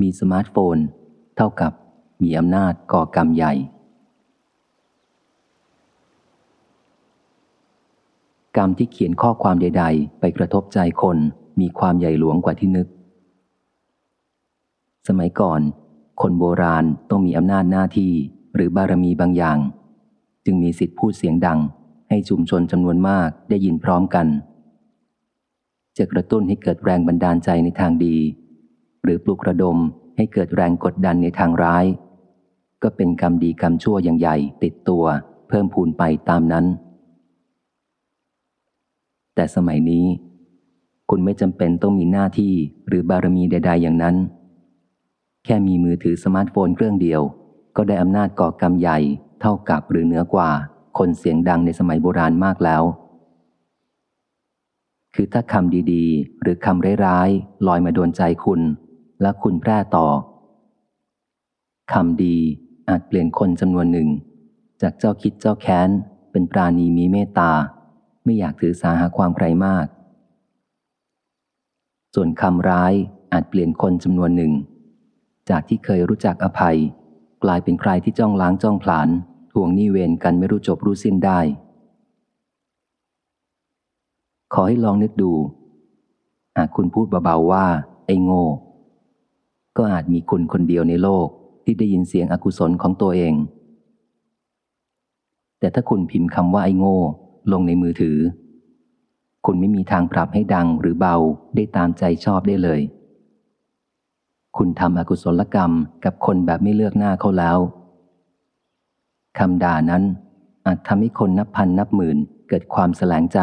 มีสมาร์ทโฟน เท่ากับมีอำนาจก่อกรรมใหญ่ กรรมที่เขียนข้อความใด ๆ ไปกระทบใจคนมีความใหญ่หลวงกว่าที่นึก สมัยก่อน คนโบราณต้องมีอำนาจหน้าที่หรือบารมีบางอย่าง จึงมีสิทธิพูดเสียงดัง ให้ชุมชนจำนวนมากได้ยินพร้อมกัน จะกระตุ้นให้เกิดแรงบันดาลใจในทางดี หรือปลุกระดมให้เกิดแรงกดดันในทางร้าย ก็เป็นกรรมดีกรรมชั่วอย่างใหญ่ติดตัว เพิ่มพูนไปตามนั้น แต่สมัยนี้ คุณไม่จำเป็นต้องมีหน้าที่หรือบารมีใด ๆ อย่างนั้น แค่มีมือถือสมาร์ทโฟนเครื่องเดียว ก็ได้อำนาจก่อกรรมใหญ่เท่ากับหรือเหนือกว่า คนเสียงดังในสมัยโบราณมากแล้วคือถ้าคำดีๆ หรือคำร้ายๆลอยมาโดนใจคุณ และคุณแพร่ต่อคำดีอาจเปลี่ยนคนจำนวนหนึ่ง จากเจ้าคิดเจ้าแค้น เป็นปราณีมีเมตตา ไม่อยากถือสาหาความใครมาก ส่วนคำร้ายอาจเปลี่ยนคนจำนวนหนึ่ง จากที่เคยรู้จักอภัย กลายเป็นใครที่จ้องล้างจ้องผลาญทวงนี้เวรกันไม่รู้จบรู้สิ้นได้ ขอให้ลองนึกดู หากคุณพูดเบาๆว่า ไอ้โง่ ก็อาจมีคุณคนเดียวในโลกที่ได้ยินเสียงอกุศลของตัวเอง แต่ถ้าคุณพิมพ์คำว่าไอ้โง่ ลงในมือถือ คุณไม่มีทางปรับให้ดังหรือเบาได้ตามใจชอบได้เลย คุณทำอกุศลกรรมกับคนแบบไม่เลือกหน้าเขาแล้วคำด่านั้นอาจทำให้คนนับพันนับหมื่นเกิดความแสลงใจ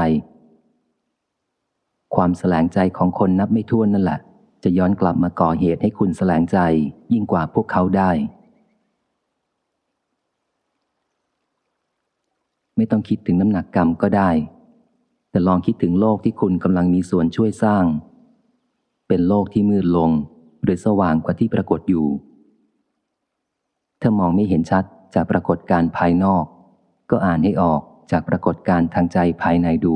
ความแสลงใจของคนนับไม่ถ้วนนั่นแหละ จะย้อนกลับมาก่อเหตุให้คุณแสลงใจยิ่งกว่าพวกเขาได้ ไม่ต้องคิดถึงน้ำหนักกรรมก็ได้ แต่ลองคิดถึงโลกที่คุณกำลังมีส่วนช่วยสร้าง เป็นโลกที่มืดลงหรือสว่างกว่าที่ปรากฏอยู่ ถ้ามองไม่เห็นชัดจากปรากฏการภายนอก ก็อ่านให้ออกจากปรากฏการทางใจภายในดู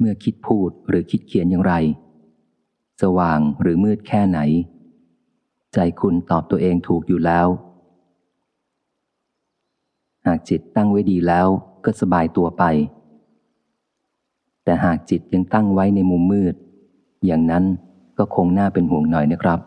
เมื่อคิดพูดหรือคิดเขียนอย่างไร สว่างหรือมืดแค่ไหน ใจคุณตอบตัวเองถูกอยู่แล้ว หากจิตตั้งไว้ดีแล้วก็สบายตัวไป แต่หากจิตยังตั้งไว้ในมุมมืด อย่างนั้นก็คงน่าเป็นห่วงหน่อยนะครับ